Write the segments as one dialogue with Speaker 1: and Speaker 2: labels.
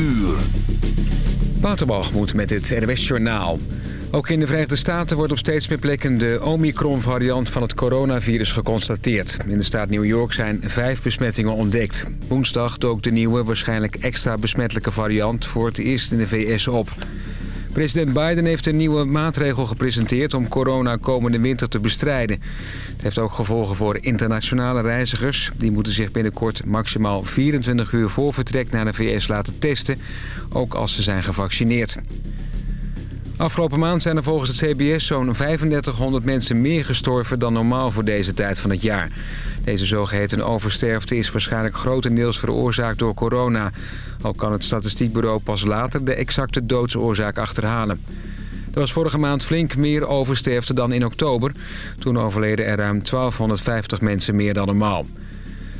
Speaker 1: uur.
Speaker 2: Waterbalgemoed met het RWS Journaal. Ook in de Verenigde Staten wordt op steeds meer plekken de Omicron-variant van het coronavirus geconstateerd. In de staat New York zijn vijf besmettingen ontdekt. Woensdag dook de nieuwe, waarschijnlijk extra besmettelijke variant voor het eerst in de VS op. President Biden heeft een nieuwe maatregel gepresenteerd om corona komende winter te bestrijden. Het heeft ook gevolgen voor internationale reizigers. Die moeten zich binnenkort maximaal 24 uur voor vertrek naar de VS laten testen, ook als ze zijn gevaccineerd. Afgelopen maand zijn er volgens het CBS zo'n 3500 mensen meer gestorven dan normaal voor deze tijd van het jaar. Deze zogeheten oversterfte is waarschijnlijk grotendeels veroorzaakt door corona. Al kan het statistiekbureau pas later de exacte doodsoorzaak achterhalen. Er was vorige maand flink meer oversterfte dan in oktober. Toen overleden er ruim 1250 mensen meer dan normaal.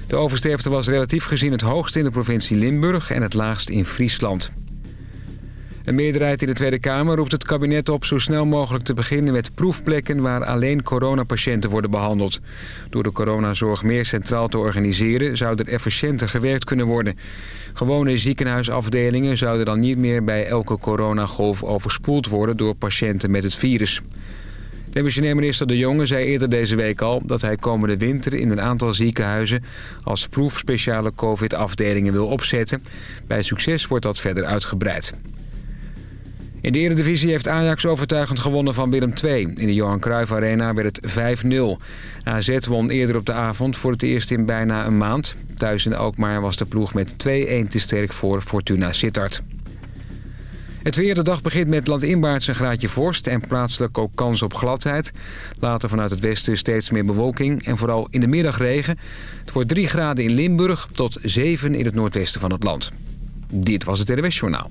Speaker 2: De oversterfte was relatief gezien het hoogst in de provincie Limburg en het laagst in Friesland. Een meerderheid in de Tweede Kamer roept het kabinet op zo snel mogelijk te beginnen met proefplekken waar alleen coronapatiënten worden behandeld. Door de coronazorg meer centraal te organiseren zou er efficiënter gewerkt kunnen worden. Gewone ziekenhuisafdelingen zouden dan niet meer bij elke coronagolf overspoeld worden door patiënten met het virus. Demissionair minister De Jonge zei eerder deze week al dat hij komende winter in een aantal ziekenhuizen als proef speciale covid-afdelingen wil opzetten. Bij succes wordt dat verder uitgebreid. In de Eredivisie heeft Ajax overtuigend gewonnen van Willem II. In de Johan Cruijff Arena werd het 5-0. AZ won eerder op de avond voor het eerst in bijna een maand. Thuis in Alkmaar was de ploeg met 2-1 te sterk voor Fortuna Sittard. Het weer de dag begint met landinwaarts een graadje vorst en plaatselijk ook kans op gladheid. Later vanuit het westen steeds meer bewolking en vooral in de middag regen. Het wordt 3 graden in Limburg tot 7 in het noordwesten van het land. Dit was het RWS Journaal.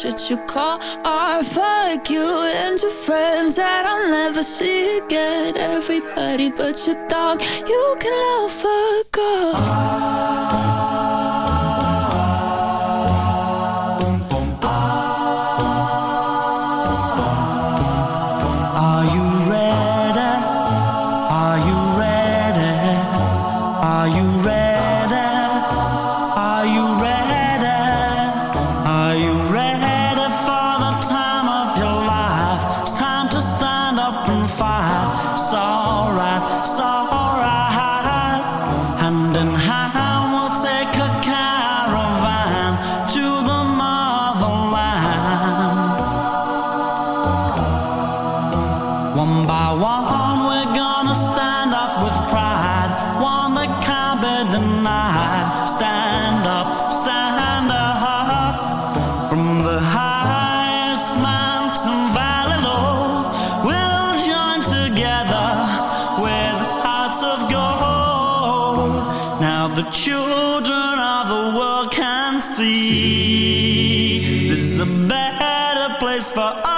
Speaker 3: should you call or fuck you and your friends that I'll never see again? Everybody but your dog, you can love fuck off.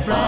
Speaker 4: Better get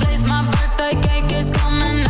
Speaker 3: place, my
Speaker 5: birthday cake is coming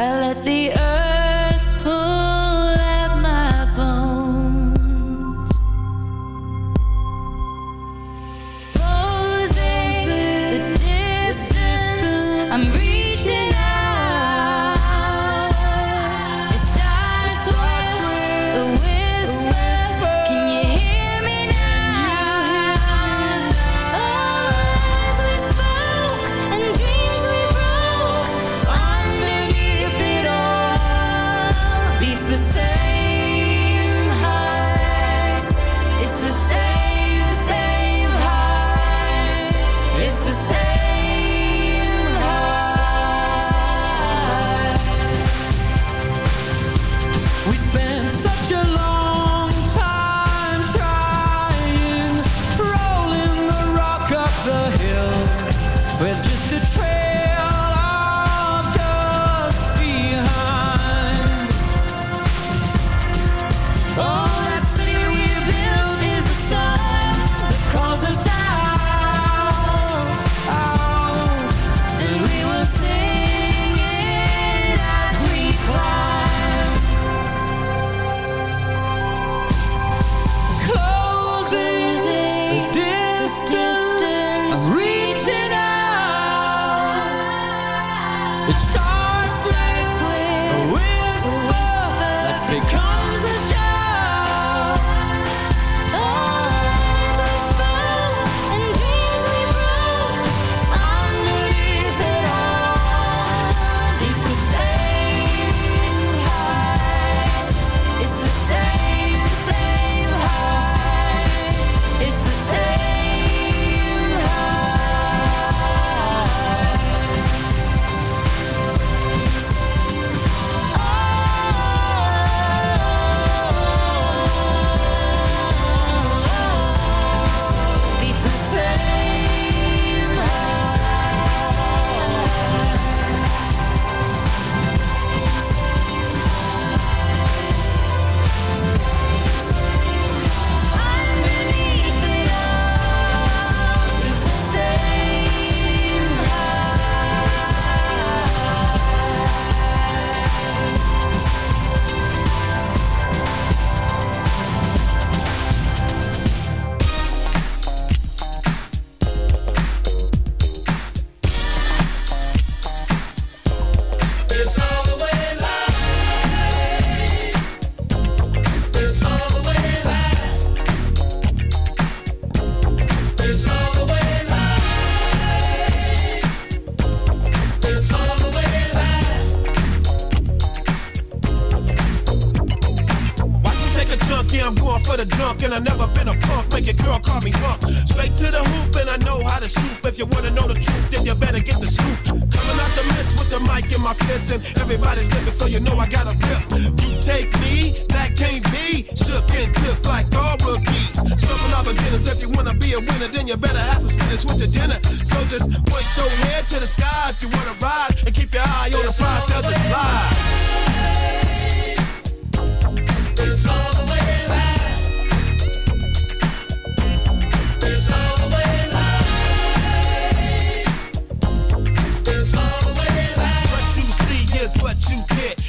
Speaker 5: I
Speaker 3: let the earth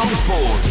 Speaker 1: Zandvoort.